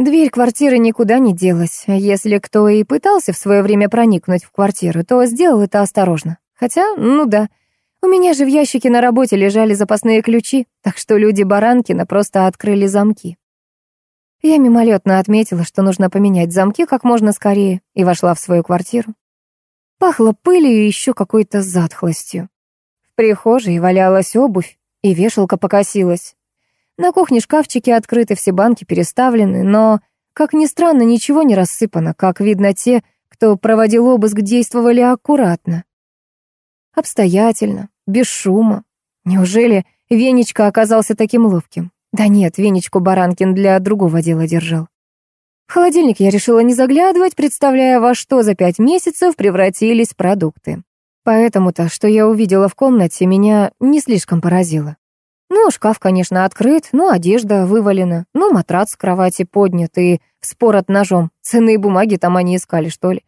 Дверь квартиры никуда не делась. Если кто и пытался в свое время проникнуть в квартиру, то сделал это осторожно. Хотя, ну да, у меня же в ящике на работе лежали запасные ключи, так что люди Баранкина просто открыли замки. Я мимолетно отметила, что нужно поменять замки как можно скорее, и вошла в свою квартиру. Пахло пылью и еще какой-то затхлостью. В прихожей валялась обувь, и вешалка покосилась. На кухне шкафчики открыты, все банки переставлены, но, как ни странно, ничего не рассыпано. Как видно, те, кто проводил обыск, действовали аккуратно. Обстоятельно, без шума. Неужели Венечка оказался таким ловким? Да нет, Венечку Баранкин для другого дела держал. В холодильник я решила не заглядывать, представляя, во что за пять месяцев превратились продукты. Поэтому-то, что я увидела в комнате, меня не слишком поразило. Ну, шкаф, конечно, открыт, ну, одежда вывалена, ну, матрац с кровати поднят и спорот ножом. Ценные бумаги там они искали, что ли.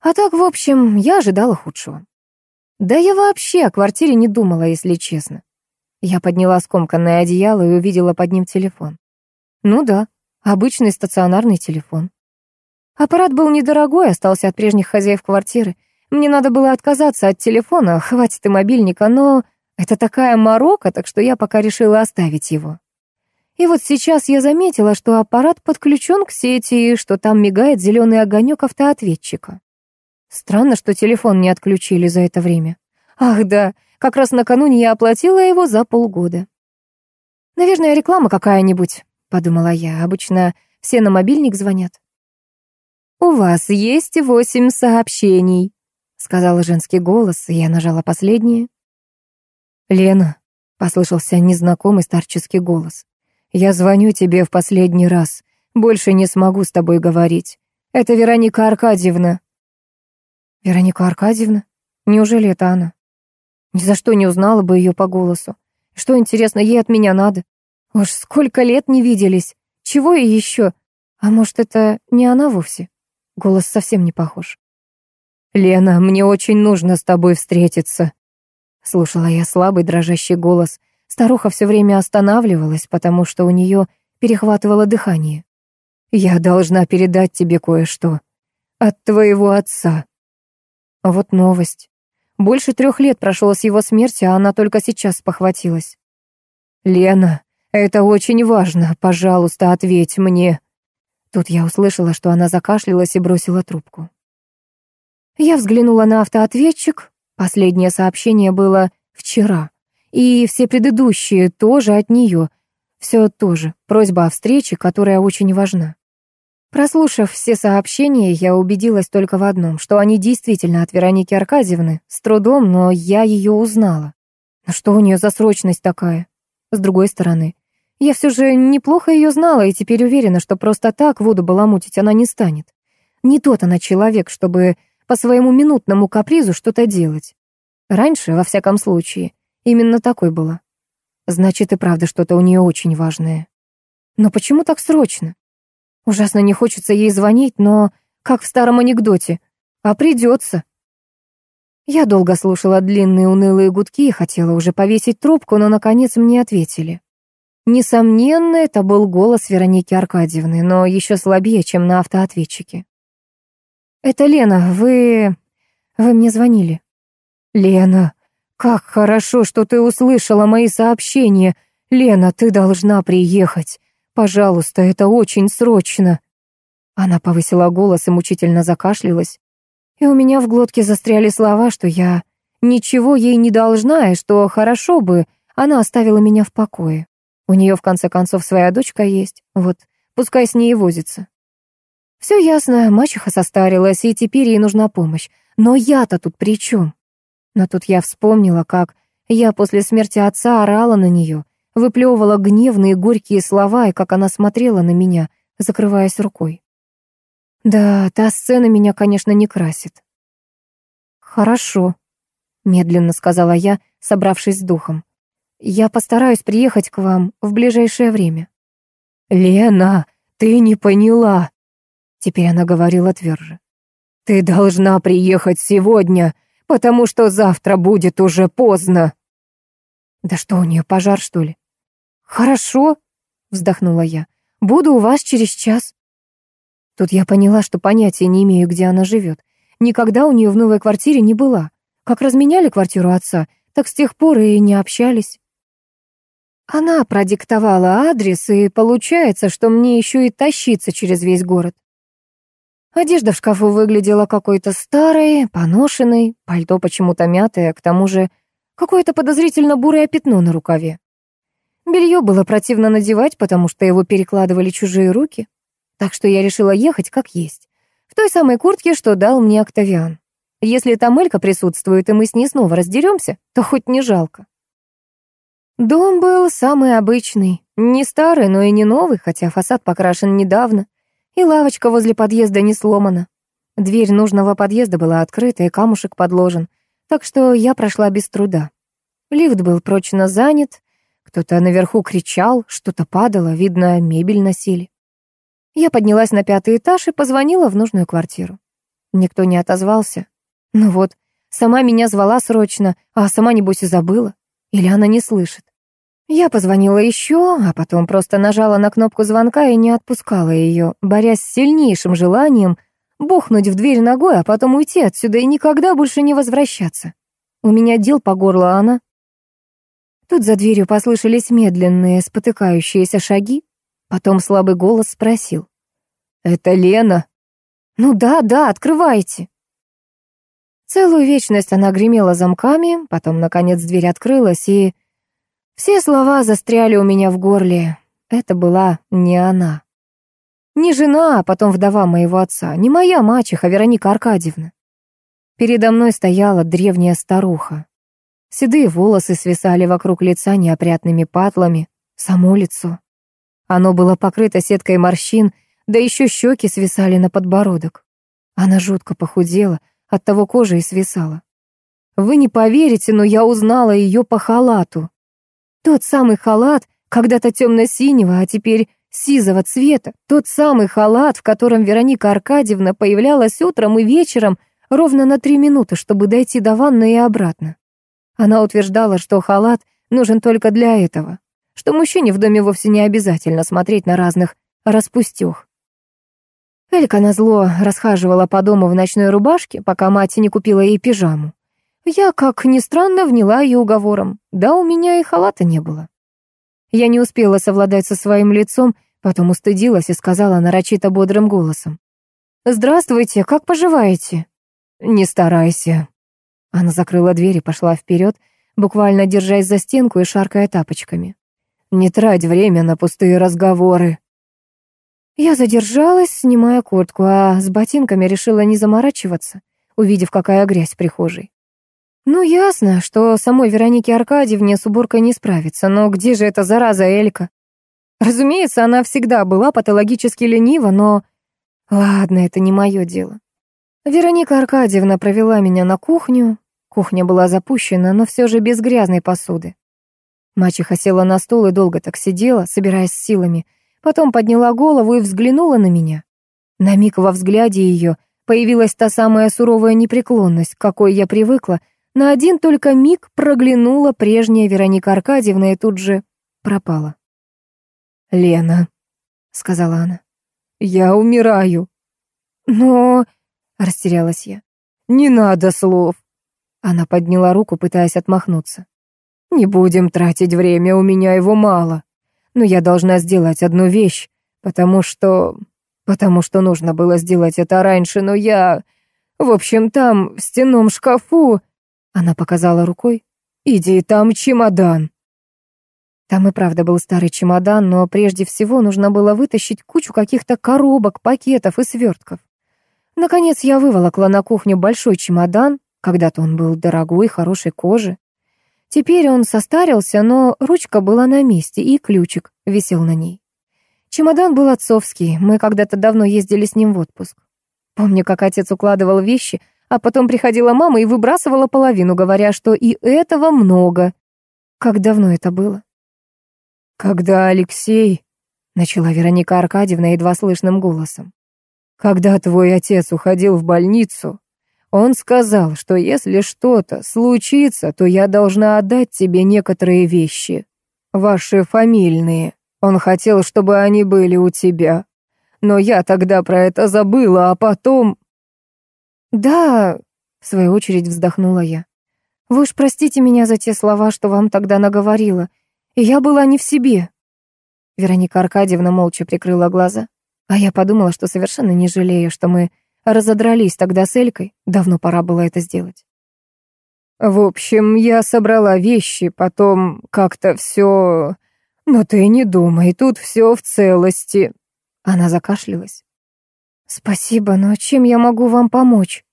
А так, в общем, я ожидала худшего. Да я вообще о квартире не думала, если честно. Я подняла скомканное одеяло и увидела под ним телефон. Ну да, обычный стационарный телефон. Аппарат был недорогой, остался от прежних хозяев квартиры. Мне надо было отказаться от телефона, хватит и мобильника, но это такая морока, так что я пока решила оставить его. И вот сейчас я заметила, что аппарат подключен к сети и что там мигает зеленый огонек автоответчика. Странно, что телефон не отключили за это время. Ах да, как раз накануне я оплатила его за полгода. Наверное, реклама какая-нибудь, подумала я. Обычно все на мобильник звонят. «У вас есть восемь сообщений», — сказал женский голос, и я нажала последнее. «Лена», — послышался незнакомый старческий голос, «я звоню тебе в последний раз. Больше не смогу с тобой говорить. Это Вероника Аркадьевна». «Вероника Аркадьевна? Неужели это она?» Ни за что не узнала бы ее по голосу. Что, интересно, ей от меня надо? Уж сколько лет не виделись. Чего и еще? А может, это не она вовсе? Голос совсем не похож. «Лена, мне очень нужно с тобой встретиться», Слушала я слабый дрожащий голос. Старуха все время останавливалась, потому что у нее перехватывало дыхание. «Я должна передать тебе кое-что. От твоего отца». Вот новость. Больше трех лет прошло с его смерти, а она только сейчас похватилась. «Лена, это очень важно. Пожалуйста, ответь мне». Тут я услышала, что она закашлялась и бросила трубку. Я взглянула на автоответчик, Последнее сообщение было вчера, и все предыдущие тоже от нее. Все тоже просьба о встрече, которая очень важна. Прослушав все сообщения, я убедилась только в одном, что они действительно от Вероники Аркадьевны. С трудом, но я ее узнала. Но что у нее за срочность такая? С другой стороны, я все же неплохо ее знала и теперь уверена, что просто так воду баламутить она не станет. Не тот она человек, чтобы по своему минутному капризу что-то делать. Раньше, во всяком случае, именно такой была. Значит, и правда что-то у нее очень важное. Но почему так срочно? Ужасно не хочется ей звонить, но, как в старом анекдоте, а придется. Я долго слушала длинные унылые гудки и хотела уже повесить трубку, но, наконец, мне ответили. Несомненно, это был голос Вероники Аркадьевны, но еще слабее, чем на автоответчике. «Это Лена, вы... вы мне звонили». «Лена, как хорошо, что ты услышала мои сообщения. Лена, ты должна приехать. Пожалуйста, это очень срочно». Она повысила голос и мучительно закашлялась. И у меня в глотке застряли слова, что я ничего ей не должна, и что хорошо бы она оставила меня в покое. У нее, в конце концов, своя дочка есть. Вот, пускай с ней возится. Все ясно, мачеха состарилась, и теперь ей нужна помощь. Но я-то тут при чем? Но тут я вспомнила, как я после смерти отца орала на нее, выплевывала гневные горькие слова, и как она смотрела на меня, закрываясь рукой. Да, та сцена меня, конечно, не красит. «Хорошо», — медленно сказала я, собравшись с духом. «Я постараюсь приехать к вам в ближайшее время». «Лена, ты не поняла», Теперь она говорила тверже. «Ты должна приехать сегодня, потому что завтра будет уже поздно». «Да что у нее, пожар, что ли?» «Хорошо», — вздохнула я. «Буду у вас через час». Тут я поняла, что понятия не имею, где она живет. Никогда у нее в новой квартире не была. Как разменяли квартиру отца, так с тех пор и не общались. Она продиктовала адрес, и получается, что мне еще и тащиться через весь город. Одежда в шкафу выглядела какой-то старой, поношенной, пальто почему-то мятое, к тому же какое-то подозрительно бурое пятно на рукаве. Белье было противно надевать, потому что его перекладывали чужие руки. Так что я решила ехать как есть. В той самой куртке, что дал мне Октавиан. Если там Элька присутствует, и мы с ней снова раздеремся, то хоть не жалко. Дом был самый обычный. Не старый, но и не новый, хотя фасад покрашен недавно. И лавочка возле подъезда не сломана. Дверь нужного подъезда была открыта, и камушек подложен. Так что я прошла без труда. Лифт был прочно занят. Кто-то наверху кричал, что-то падало, видно, мебель носили. Я поднялась на пятый этаж и позвонила в нужную квартиру. Никто не отозвался. Ну вот, сама меня звала срочно, а сама, небось, и забыла. Или она не слышит? Я позвонила еще, а потом просто нажала на кнопку звонка и не отпускала ее, борясь с сильнейшим желанием бухнуть в дверь ногой, а потом уйти отсюда и никогда больше не возвращаться. У меня дел по горло, а она... Тут за дверью послышались медленные, спотыкающиеся шаги. Потом слабый голос спросил. «Это Лена?» «Ну да, да, открывайте». Целую вечность она гремела замками, потом, наконец, дверь открылась, и... Все слова застряли у меня в горле. Это была не она. Не жена, а потом вдова моего отца, не моя мачеха Вероника Аркадьевна. Передо мной стояла древняя старуха. Седые волосы свисали вокруг лица неопрятными патлами, само лицо. Оно было покрыто сеткой морщин, да еще щеки свисали на подбородок. Она жутко похудела, Оттого кожа и свисала. Вы не поверите, но я узнала ее по халату. Тот самый халат, когда-то темно-синего, а теперь сизого цвета. Тот самый халат, в котором Вероника Аркадьевна появлялась утром и вечером ровно на три минуты, чтобы дойти до ванны и обратно. Она утверждала, что халат нужен только для этого, что мужчине в доме вовсе не обязательно смотреть на разных распустёх. Элька назло расхаживала по дому в ночной рубашке, пока мать не купила ей пижаму. Я, как ни странно, вняла ее уговором. Да, у меня и халата не было. Я не успела совладать со своим лицом, потом устыдилась и сказала нарочито бодрым голосом. «Здравствуйте, как поживаете?» «Не старайся». Она закрыла дверь и пошла вперед, буквально держась за стенку и шаркая тапочками. «Не трать время на пустые разговоры». Я задержалась, снимая куртку, а с ботинками решила не заморачиваться, увидев, какая грязь в прихожей. Ну, ясно, что самой Веронике Аркадьевне с уборкой не справится, но где же эта зараза Элька? Разумеется, она всегда была патологически ленива, но... Ладно, это не мое дело. Вероника Аркадьевна провела меня на кухню. Кухня была запущена, но все же без грязной посуды. Мачеха села на стол и долго так сидела, собираясь с силами, Потом подняла голову и взглянула на меня. На миг во взгляде ее появилась та самая суровая непреклонность, к какой я привыкла. На один только миг проглянула прежняя Вероника Аркадьевна и тут же пропала. «Лена», — сказала она, — «я умираю». «Но...» — растерялась я. «Не надо слов». Она подняла руку, пытаясь отмахнуться. «Не будем тратить время, у меня его мало» но я должна сделать одну вещь, потому что... потому что нужно было сделать это раньше, но я... В общем, там, в стенном шкафу...» Она показала рукой. «Иди, там чемодан». Там и правда был старый чемодан, но прежде всего нужно было вытащить кучу каких-то коробок, пакетов и свертков. Наконец я выволокла на кухню большой чемодан, когда-то он был дорогой, хорошей кожи. Теперь он состарился, но ручка была на месте, и ключик висел на ней. Чемодан был отцовский, мы когда-то давно ездили с ним в отпуск. Помню, как отец укладывал вещи, а потом приходила мама и выбрасывала половину, говоря, что и этого много. Как давно это было? «Когда Алексей...» — начала Вероника Аркадьевна едва слышным голосом. «Когда твой отец уходил в больницу, он сказал, что если что-то случится, то я должна отдать тебе некоторые вещи. Ваши фамильные. Он хотел, чтобы они были у тебя. Но я тогда про это забыла, а потом...» «Да», — в свою очередь вздохнула я. «Вы уж простите меня за те слова, что вам тогда наговорила. И я была не в себе». Вероника Аркадьевна молча прикрыла глаза. А я подумала, что совершенно не жалею, что мы разодрались тогда с Элькой. Давно пора было это сделать. В общем, я собрала вещи, потом как-то все... Но ты не думай, тут все в целости. Она закашлялась. «Спасибо, но чем я могу вам помочь?»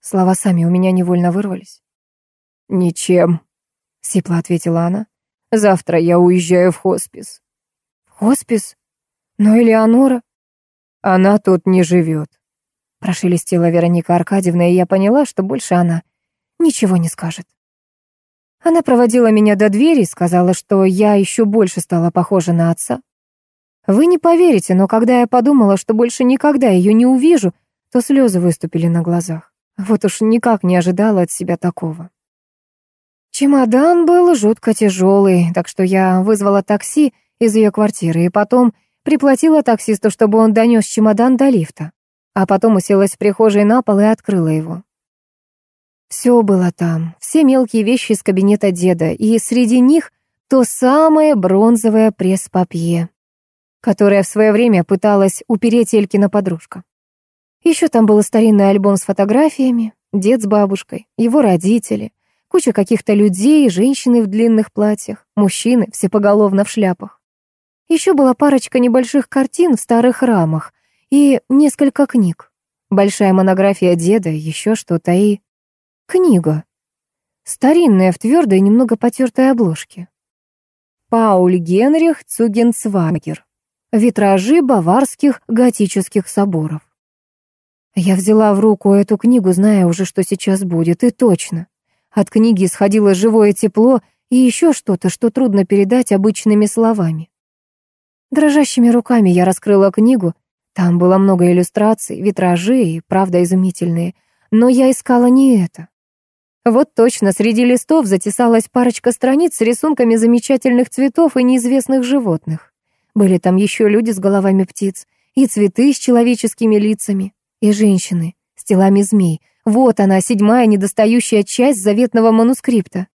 Слова сами у меня невольно вырвались. «Ничем», — сипло ответила она. «Завтра я уезжаю в хоспис». «В хоспис? Но Элеонора?» «Она тут не живет», — прошелестела Вероника Аркадьевна, и я поняла, что больше она ничего не скажет. Она проводила меня до двери и сказала, что я еще больше стала похожа на отца. Вы не поверите, но когда я подумала, что больше никогда ее не увижу, то слезы выступили на глазах. Вот уж никак не ожидала от себя такого. Чемодан был жутко тяжелый, так что я вызвала такси из ее квартиры и потом приплатила таксисту, чтобы он донес чемодан до лифта. А потом уселась в прихожей на пол и открыла его. Все было там, все мелкие вещи из кабинета деда, и среди них то самое бронзовое пресс-папье, которое в свое время пыталась упереть Элькина подружка. Еще там был старинный альбом с фотографиями, дед с бабушкой, его родители, куча каких-то людей, женщины в длинных платьях, мужчины все поголовно в шляпах. Еще была парочка небольших картин в старых рамах и несколько книг. Большая монография деда, еще что-то и Книга. Старинная, в твердой, немного потертой обложке. Пауль Генрих Цугенцвагер. Витражи баварских готических соборов. Я взяла в руку эту книгу, зная уже, что сейчас будет, и точно. От книги исходило живое тепло и еще что-то, что трудно передать обычными словами. Дрожащими руками я раскрыла книгу. Там было много иллюстраций, витражи и, правда, изумительные. Но я искала не это. Вот точно, среди листов затесалась парочка страниц с рисунками замечательных цветов и неизвестных животных. Были там еще люди с головами птиц, и цветы с человеческими лицами, и женщины с телами змей. Вот она, седьмая недостающая часть заветного манускрипта.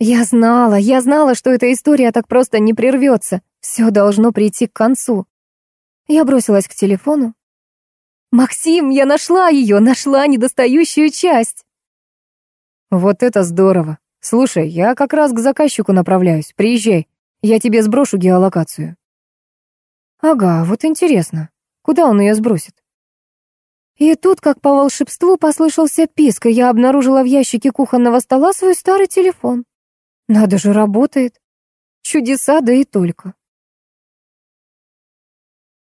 Я знала, я знала, что эта история так просто не прервется. Все должно прийти к концу. Я бросилась к телефону. «Максим, я нашла ее, нашла недостающую часть!» Вот это здорово. Слушай, я как раз к заказчику направляюсь. Приезжай, я тебе сброшу геолокацию. Ага, вот интересно, куда он ее сбросит? И тут, как по волшебству, послышался писк, и я обнаружила в ящике кухонного стола свой старый телефон. Надо же, работает. Чудеса, да и только.